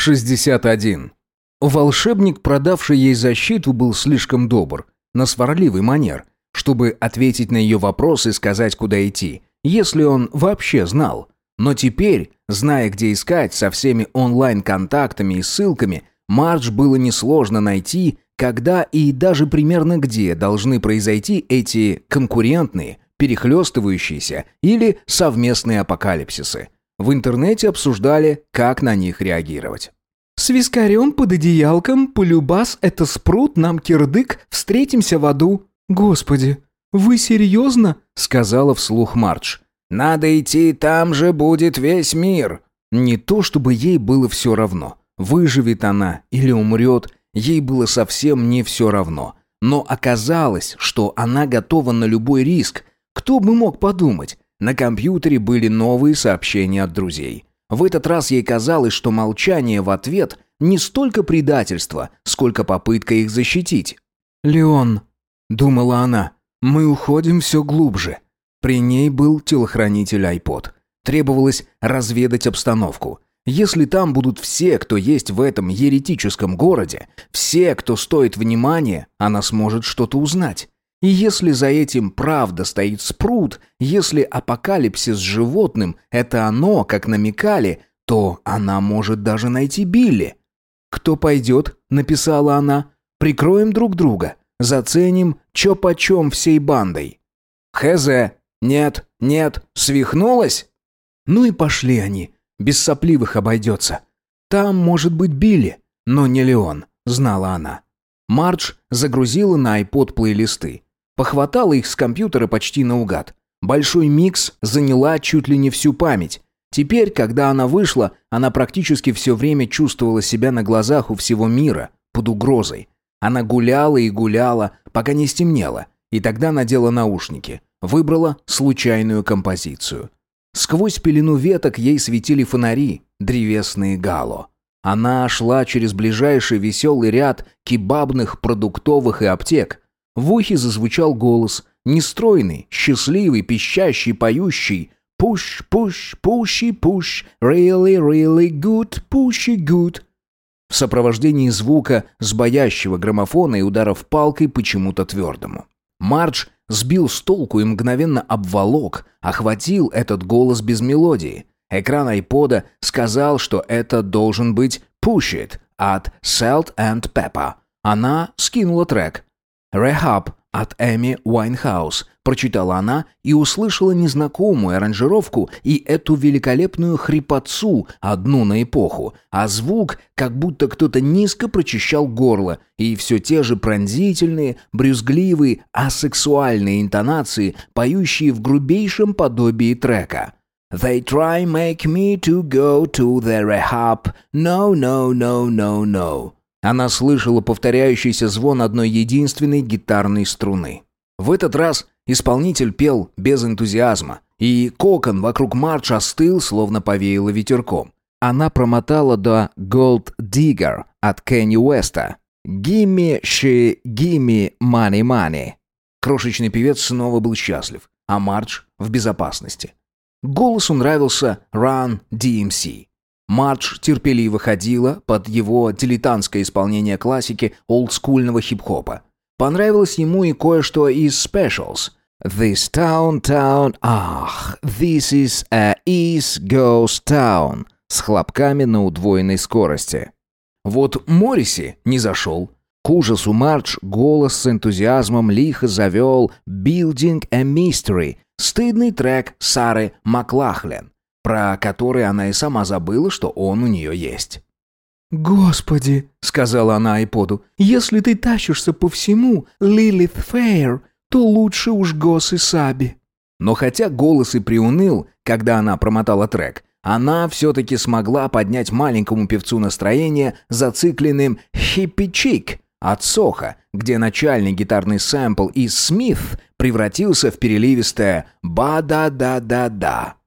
61. Волшебник, продавший ей защиту, был слишком добр, на сварливый манер, чтобы ответить на ее вопрос и сказать, куда идти, если он вообще знал. Но теперь, зная, где искать со всеми онлайн-контактами и ссылками, Мардж было несложно найти, когда и даже примерно где должны произойти эти конкурентные, перехлестывающиеся или совместные апокалипсисы. В интернете обсуждали, как на них реагировать. «С вискарем под одеялком, полюбас, это спрут, нам кирдык, встретимся в аду». «Господи, вы серьезно?» — сказала вслух Мардж. «Надо идти, там же будет весь мир». Не то, чтобы ей было все равно. Выживет она или умрет, ей было совсем не все равно. Но оказалось, что она готова на любой риск. Кто бы мог подумать? На компьютере были новые сообщения от друзей. В этот раз ей казалось, что молчание в ответ не столько предательство, сколько попытка их защитить. «Леон», — думала она, — «мы уходим все глубже». При ней был телохранитель iPod. Требовалось разведать обстановку. Если там будут все, кто есть в этом еретическом городе, все, кто стоит внимания, она сможет что-то узнать. И если за этим правда стоит спрут, если апокалипсис с животным – это оно, как намекали, то она может даже найти Билли. «Кто пойдет?» – написала она. «Прикроем друг друга. Заценим, чё почем всей бандой». «Хз! Нет, нет, свихнулась?» Ну и пошли они. Без сопливых обойдется. Там может быть Билли, но не Леон, знала она. Мардж загрузила на iPod плейлисты. Похватала их с компьютера почти наугад. Большой микс заняла чуть ли не всю память. Теперь, когда она вышла, она практически все время чувствовала себя на глазах у всего мира, под угрозой. Она гуляла и гуляла, пока не стемнело, и тогда надела наушники. Выбрала случайную композицию. Сквозь пелену веток ей светили фонари, древесные гало. Она шла через ближайший веселый ряд кебабных, продуктовых и аптек. В ухе зазвучал голос, нестройный, счастливый, пищащий, поющий. «Push, push, pushy, push, really, really good, pushy good». В сопровождении звука сбоящего граммофона и ударов палкой почему-то твердому. Мардж сбил с толку и мгновенно обволок, охватил этот голос без мелодии. Экран айпода сказал, что это должен быть «Push It» от Salt and Pepper. Она скинула трек. Rehab от Эми Уайнхаус, прочитала она и услышала незнакомую аранжировку и эту великолепную хрипотцу, одну на эпоху, а звук, как будто кто-то низко прочищал горло, и все те же пронзительные, брюзгливые, асексуальные интонации, поющие в грубейшем подобии трека. They try make me to go to the rehab. No, no, no, no, no. Она слышала повторяющийся звон одной единственной гитарной струны. В этот раз исполнитель пел без энтузиазма, и кокон вокруг Марч остыл, словно повеяло ветерком. Она промотала до «Gold Digger» от Кенни Уэста. «Gimme she, gimme money money». Крошечный певец снова был счастлив, а Мардж в безопасности. Голосу нравился Run DMC. Мардж терпеливо ходила под его дилетантское исполнение классики олдскульного хип-хопа. Понравилось ему и кое-что из Specials. «This town, town, ах, this is a East Ghost Town» с хлопками на удвоенной скорости. Вот Морриси не зашел. К ужасу Мардж голос с энтузиазмом лихо завел «Building a Mystery» стыдный трек Сары Маклахлен про который она и сама забыла, что он у нее есть. «Господи!» — сказала она айподу. «Если ты тащишься по всему Лилит Фейр, то лучше уж Гос и Саби». Но хотя голос и приуныл, когда она промотала трек, она все-таки смогла поднять маленькому певцу настроение зацикленным «хиппи-чик» от Соха, где начальный гитарный сэмпл из «Смит» превратился в переливистое «ба-да-да-да-да».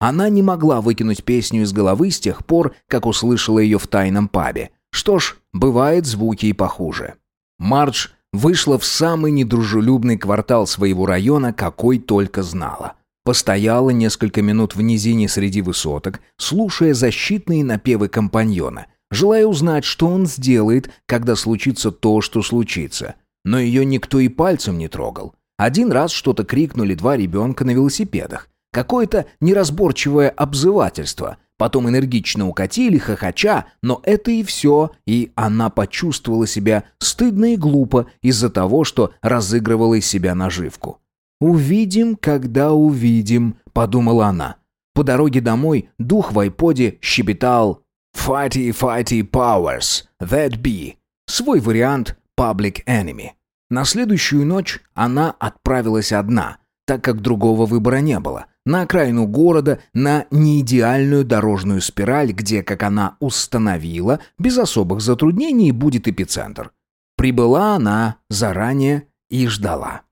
Она не могла выкинуть песню из головы с тех пор, как услышала ее в тайном пабе. Что ж, бывают звуки и похуже. Мардж вышла в самый недружелюбный квартал своего района, какой только знала. Постояла несколько минут в низине среди высоток, слушая защитные напевы компаньона. желая узнать, что он сделает, когда случится то, что случится. Но ее никто и пальцем не трогал. Один раз что-то крикнули два ребенка на велосипедах. Какое-то неразборчивое обзывательство. Потом энергично укатили, хохоча, но это и все, и она почувствовала себя стыдно и глупо из-за того, что разыгрывала из себя наживку. «Увидим, когда увидим», — подумала она. По дороге домой дух в айподе щебетал «Fighty, fighty powers, that be» свой вариант «Public Enemy». На следующую ночь она отправилась одна, так как другого выбора не было, на окраину города, на неидеальную дорожную спираль, где, как она установила, без особых затруднений будет эпицентр. Прибыла она заранее и ждала.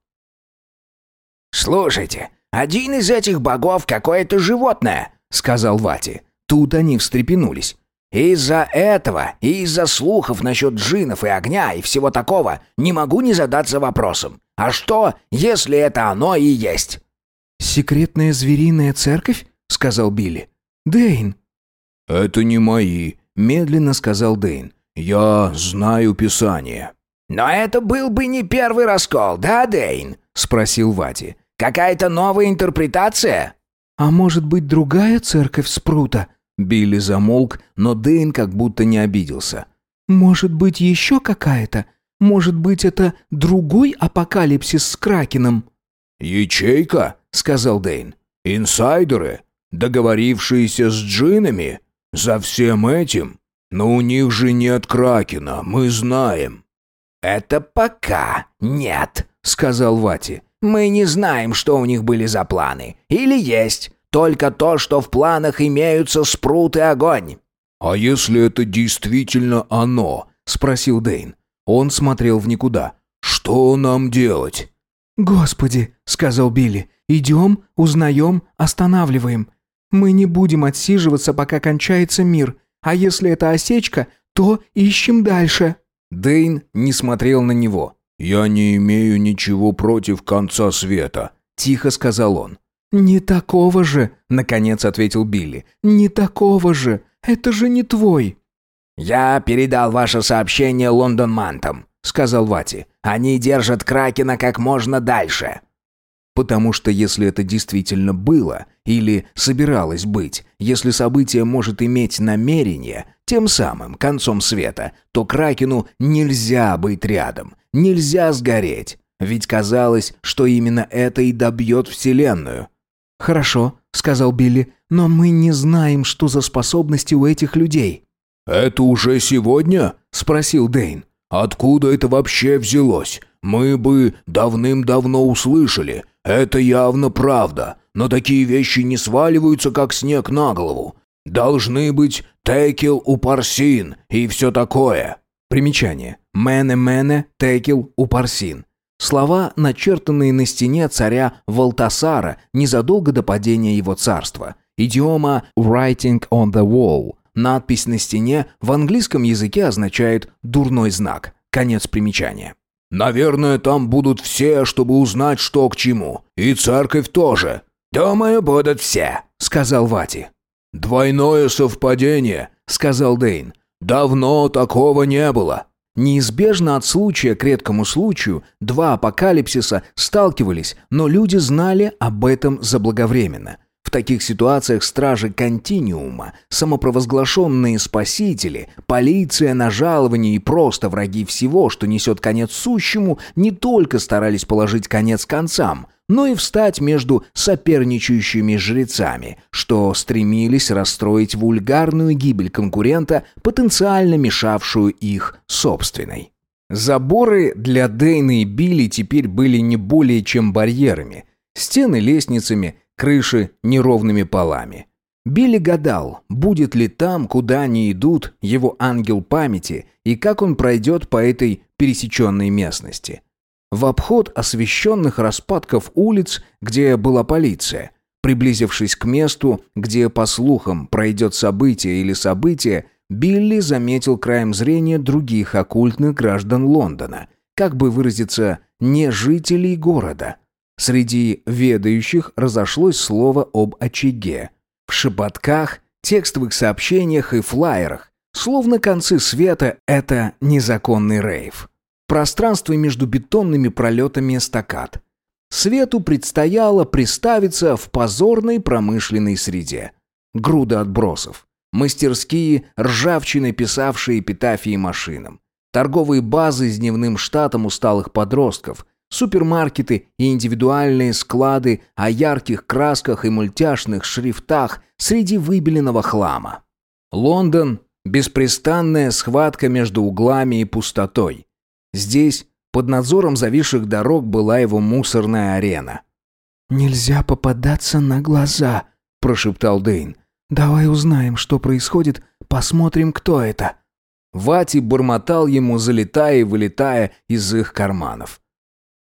«Слушайте, один из этих богов какое-то животное», — сказал Вати. Тут они встрепенулись. «Из-за этого и из-за слухов насчет джинов и огня и всего такого не могу не задаться вопросом. А что, если это оно и есть?» «Секретная звериная церковь?» — сказал Билли. «Дэйн». «Это не мои», — медленно сказал Дэйн. «Я знаю Писание». «Но это был бы не первый раскол, да, Дэйн?» — спросил Вати. Какая-то новая интерпретация?» «А может быть, другая церковь Спрута?» Билли замолк, но Дэйн как будто не обиделся. «Может быть, еще какая-то? Может быть, это другой апокалипсис с Кракеном?» «Ячейка?» — сказал Дэйн. «Инсайдеры? Договорившиеся с джинами? За всем этим? Но у них же нет Кракена, мы знаем». «Это пока нет», — сказал Вати. Мы не знаем, что у них были за планы. Или есть. Только то, что в планах имеются спрут и огонь». «А если это действительно оно?» — спросил Дейн. Он смотрел в никуда. «Что нам делать?» «Господи», — сказал Билли, — «идем, узнаем, останавливаем. Мы не будем отсиживаться, пока кончается мир. А если это осечка, то ищем дальше». Дейн не смотрел на него. «Я не имею ничего против конца света», — тихо сказал он. «Не такого же», — наконец ответил Билли. «Не такого же. Это же не твой». «Я передал ваше сообщение Лондон-Мантам», — сказал Вати. «Они держат Кракена как можно дальше». Потому что если это действительно было или собиралось быть, если событие может иметь намерение, тем самым концом света, то Кракену нельзя быть рядом, Нельзя сгореть, ведь казалось, что именно это и добьет Вселенную. «Хорошо», — сказал Билли, — «но мы не знаем, что за способности у этих людей». «Это уже сегодня?» — спросил Дейн. «Откуда это вообще взялось? Мы бы давным-давно услышали. Это явно правда, но такие вещи не сваливаются, как снег на голову. Должны быть текил у парсин и все такое». Примечание. «Мене-мене, текил, упарсин». Слова, начертанные на стене царя Валтасара незадолго до падения его царства. Идиома «writing on the wall». Надпись на стене в английском языке означает «дурной знак». Конец примечания. «Наверное, там будут все, чтобы узнать, что к чему. И церковь тоже». «Думаю, будут все», — сказал Вати. «Двойное совпадение», — сказал Дейн. «Давно такого не было». Неизбежно от случая к редкому случаю два апокалипсиса сталкивались, но люди знали об этом заблаговременно. В таких ситуациях стражи континиума, самопровозглашенные спасители, полиция на жаловании и просто враги всего, что несет конец сущему, не только старались положить конец концам, но и встать между соперничающими жрецами, что стремились расстроить вульгарную гибель конкурента, потенциально мешавшую их собственной. Заборы для Дейна и Билли теперь были не более чем барьерами, стены лестницами, крыши неровными полами. Билли гадал, будет ли там, куда они идут, его ангел памяти, и как он пройдет по этой пересеченной местности – в обход освещенных распадков улиц, где была полиция. Приблизившись к месту, где, по слухам, пройдет событие или событие, Билли заметил краем зрения других оккультных граждан Лондона, как бы выразиться, не жителей города. Среди ведающих разошлось слово об очаге. В шепотках, текстовых сообщениях и флаерах Словно концы света — это незаконный рейв. Пространство между бетонными пролетами эстакад. Свету предстояло приставиться в позорной промышленной среде. Груда отбросов. Мастерские, ржавчины, писавшие эпитафии машинам. Торговые базы с дневным штатом усталых подростков. Супермаркеты и индивидуальные склады о ярких красках и мультяшных шрифтах среди выбеленного хлама. Лондон – беспрестанная схватка между углами и пустотой. Здесь, под надзором зависших дорог, была его мусорная арена. «Нельзя попадаться на глаза», – прошептал Дейн. «Давай узнаем, что происходит, посмотрим, кто это». Вати бормотал ему, залетая и вылетая из их карманов.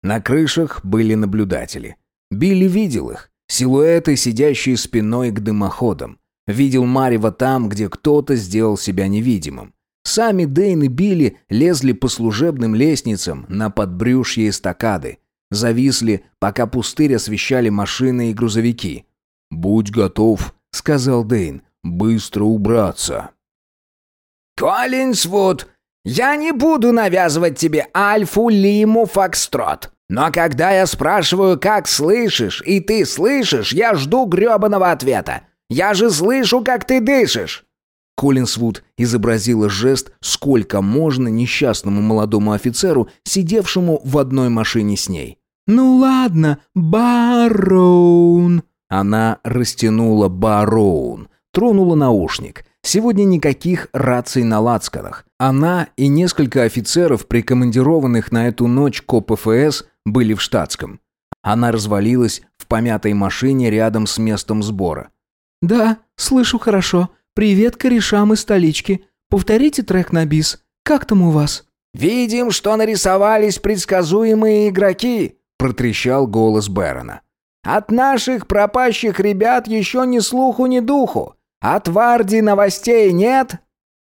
На крышах были наблюдатели. Билли видел их, силуэты, сидящие спиной к дымоходам. Видел Марева там, где кто-то сделал себя невидимым. Сами Дейн и Билли лезли по служебным лестницам на подбрюшье эстакады. Зависли, пока пустырь освещали машины и грузовики. «Будь готов», — сказал Дейн, — «быстро убраться». «Коллинсвуд, я не буду навязывать тебе Альфу, Лиму, Фокстрот. Но когда я спрашиваю, как слышишь, и ты слышишь, я жду грёбаного ответа. Я же слышу, как ты дышишь!» Коллинсвуд изобразила жест, сколько можно несчастному молодому офицеру, сидевшему в одной машине с ней. «Ну ладно, барон!» Она растянула бароун, тронула наушник. Сегодня никаких раций на лацканах. Она и несколько офицеров, прикомандированных на эту ночь к ОПФС, были в штатском. Она развалилась в помятой машине рядом с местом сбора. «Да, слышу хорошо. Привет корешам из столички. Повторите трек на бис. Как там у вас?» «Видим, что нарисовались предсказуемые игроки», — протрещал голос Бэрона. «От наших пропащих ребят еще ни слуху, ни духу. От Варди новостей нет?»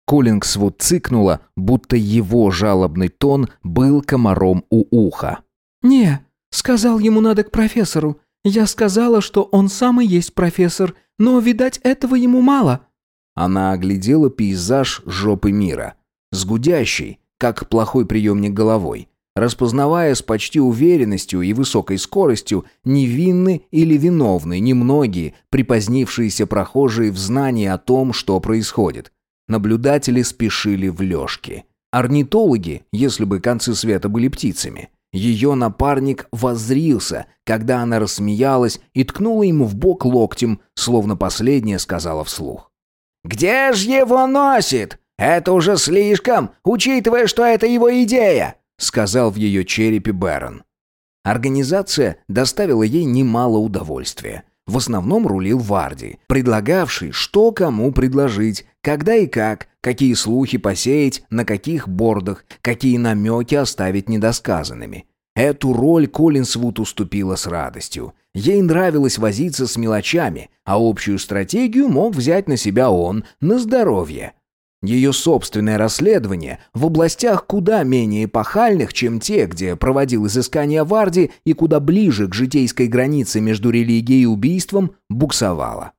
Коллингсвуд цыкнула, будто его жалобный тон был комаром у уха. «Не, сказал ему надо к профессору. Я сказала, что он сам и есть профессор, но, видать, этого ему мало». Она оглядела пейзаж жопы мира. С гудящей, как плохой приемник головой. Распознавая с почти уверенностью и высокой скоростью, невинны или виновны немногие припозднившиеся прохожие в знании о том, что происходит. Наблюдатели спешили в лёжки. Орнитологи, если бы концы света были птицами, ее напарник воззрился, когда она рассмеялась и ткнула ему в бок локтем, словно последняя сказала вслух. «Где ж его носит? Это уже слишком, учитывая, что это его идея!» сказал в ее черепе Бэрон. Организация доставила ей немало удовольствия. В основном рулил Варди, предлагавший, что кому предложить, когда и как, какие слухи посеять, на каких бордах, какие намеки оставить недосказанными. Эту роль Коллинсвуд уступила с радостью. Ей нравилось возиться с мелочами, а общую стратегию мог взять на себя он, на здоровье. Ее собственное расследование в областях куда менее эпохальных, чем те, где проводил изыскания Варди и куда ближе к житейской границе между религией и убийством, буксовало.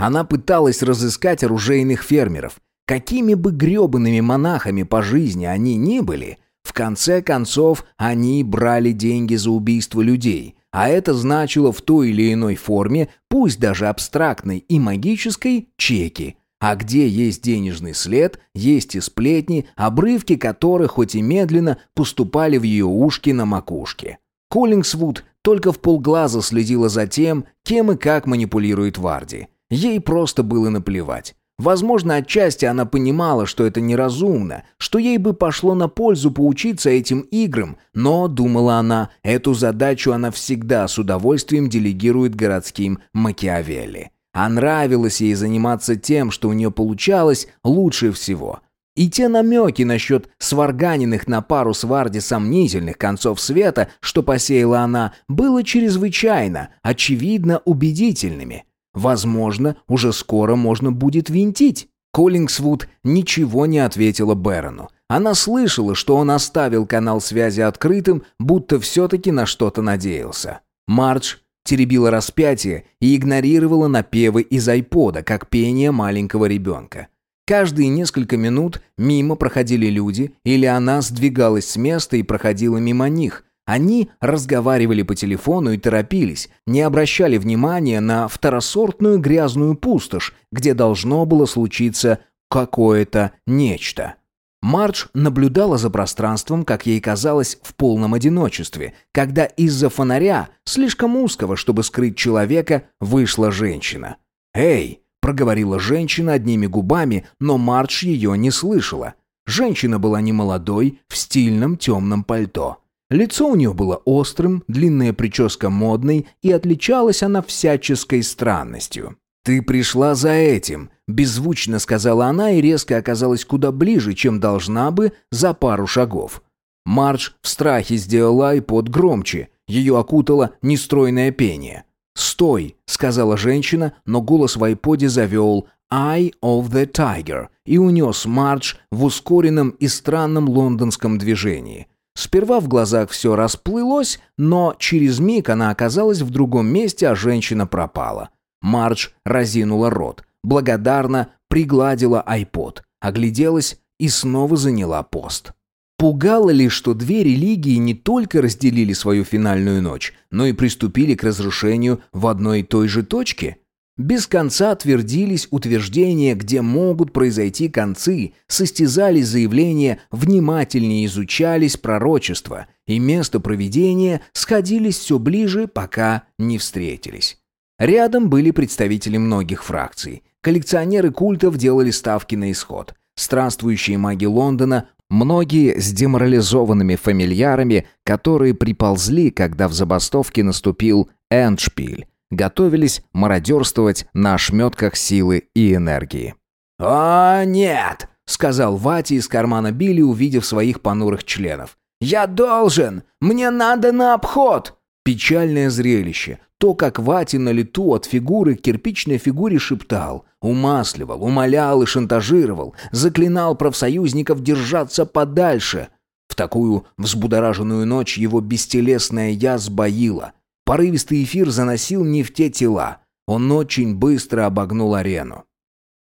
Она пыталась разыскать оружейных фермеров. Какими бы гребаными монахами по жизни они ни были, в конце концов они брали деньги за убийство людей, а это значило в той или иной форме, пусть даже абстрактной и магической, чеки – а где есть денежный след, есть и сплетни, обрывки которых, хоть и медленно, поступали в ее ушки на макушке. Коллингсвуд только в полглаза следила за тем, кем и как манипулирует Варди. Ей просто было наплевать. Возможно, отчасти она понимала, что это неразумно, что ей бы пошло на пользу поучиться этим играм, но, думала она, эту задачу она всегда с удовольствием делегирует городским Макиавелли. А нравилось ей заниматься тем, что у нее получалось лучше всего. И те намеки насчет сварганенных на пару с Варди сомнительных концов света, что посеяла она, было чрезвычайно, очевидно, убедительными. Возможно, уже скоро можно будет винтить. Коллингсвуд ничего не ответила Бэрону. Она слышала, что он оставил канал связи открытым, будто все-таки на что-то надеялся. Мардж теребила распятие и игнорировала напевы из айпода, как пение маленького ребенка. Каждые несколько минут мимо проходили люди, или она сдвигалась с места и проходила мимо них. Они разговаривали по телефону и торопились, не обращали внимания на второсортную грязную пустошь, где должно было случиться какое-то нечто. Мардж наблюдала за пространством, как ей казалось, в полном одиночестве, когда из-за фонаря, слишком узкого, чтобы скрыть человека, вышла женщина. «Эй!» — проговорила женщина одними губами, но Мардж ее не слышала. Женщина была немолодой, в стильном темном пальто. Лицо у нее было острым, длинная прическа модной, и отличалась она всяческой странностью. «Ты пришла за этим», — беззвучно сказала она и резко оказалась куда ближе, чем должна бы за пару шагов. Мардж в страхе сделала айпод громче, ее окутало нестройное пение. «Стой», — сказала женщина, но голос в айподе завел «Eye of the Tiger» и унес Мардж в ускоренном и странном лондонском движении. Сперва в глазах все расплылось, но через миг она оказалась в другом месте, а женщина пропала. Мардж разинула рот, благодарно пригладила айпод, огляделась и снова заняла пост. Пугало ли, что две религии не только разделили свою финальную ночь, но и приступили к разрушению в одной и той же точке? Без конца твердились утверждения, где могут произойти концы, состязались заявления, внимательнее изучались пророчества, и место проведения сходились все ближе, пока не встретились. Рядом были представители многих фракций. Коллекционеры культов делали ставки на исход. Странствующие маги Лондона, многие с деморализованными фамильярами, которые приползли, когда в забастовке наступил эндшпиль, готовились мародерствовать на ошметках силы и энергии. «О, нет!» — сказал Вати из кармана Билли, увидев своих понурых членов. «Я должен! Мне надо на обход!» Печальное зрелище. То, как Вати на лету от фигуры к кирпичной фигуре шептал, умасливал, умолял и шантажировал, заклинал профсоюзников держаться подальше. В такую взбудораженную ночь его бестелесное «я» сбоило. Порывистый эфир заносил не в те тела. Он очень быстро обогнул арену.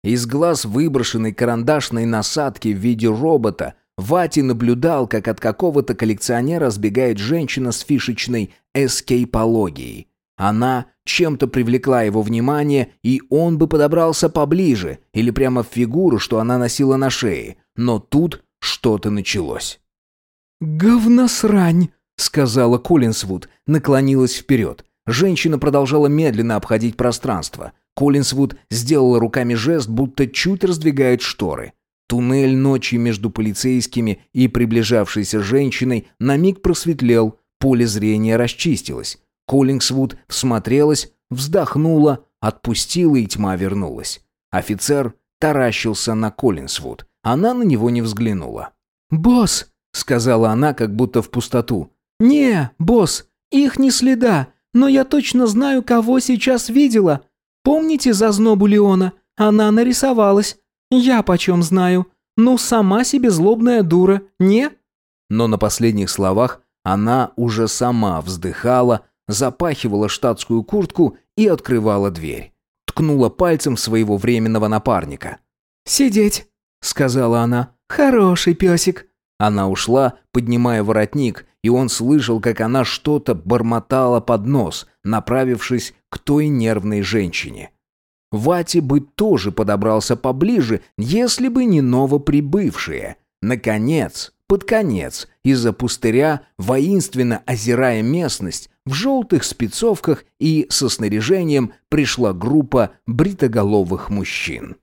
Из глаз выброшенной карандашной насадки в виде робота – Вати наблюдал, как от какого-то коллекционера сбегает женщина с фишечной эскейпологией. Она чем-то привлекла его внимание, и он бы подобрался поближе или прямо в фигуру, что она носила на шее. Но тут что-то началось. «Говносрань!» — сказала Коллинсвуд, наклонилась вперед. Женщина продолжала медленно обходить пространство. Коллинсвуд сделала руками жест, будто чуть раздвигает шторы. Туннель ночи между полицейскими и приближавшейся женщиной на миг просветлел, поле зрения расчистилось. Коллингсвуд всмотрелась, вздохнула, отпустила и тьма вернулась. Офицер таращился на Коллинсвуд. Она на него не взглянула. «Босс!» — сказала она, как будто в пустоту. «Не, босс, их не следа, но я точно знаю, кого сейчас видела. Помните зазнобу Леона? Она нарисовалась. Я почем знаю? Ну, сама себе злобная дура, не?» Но на последних словах она уже сама вздыхала, запахивала штатскую куртку и открывала дверь. Ткнула пальцем своего временного напарника. «Сидеть», — сказала она. «Хороший песик». Она ушла, поднимая воротник, и он слышал, как она что-то бормотала под нос, направившись к той нервной женщине. Вати бы тоже подобрался поближе, если бы не новоприбывшие. Наконец, под конец, из-за пустыря, воинственно озирая местность, в желтых спецовках и со снаряжением пришла группа бритоголовых мужчин.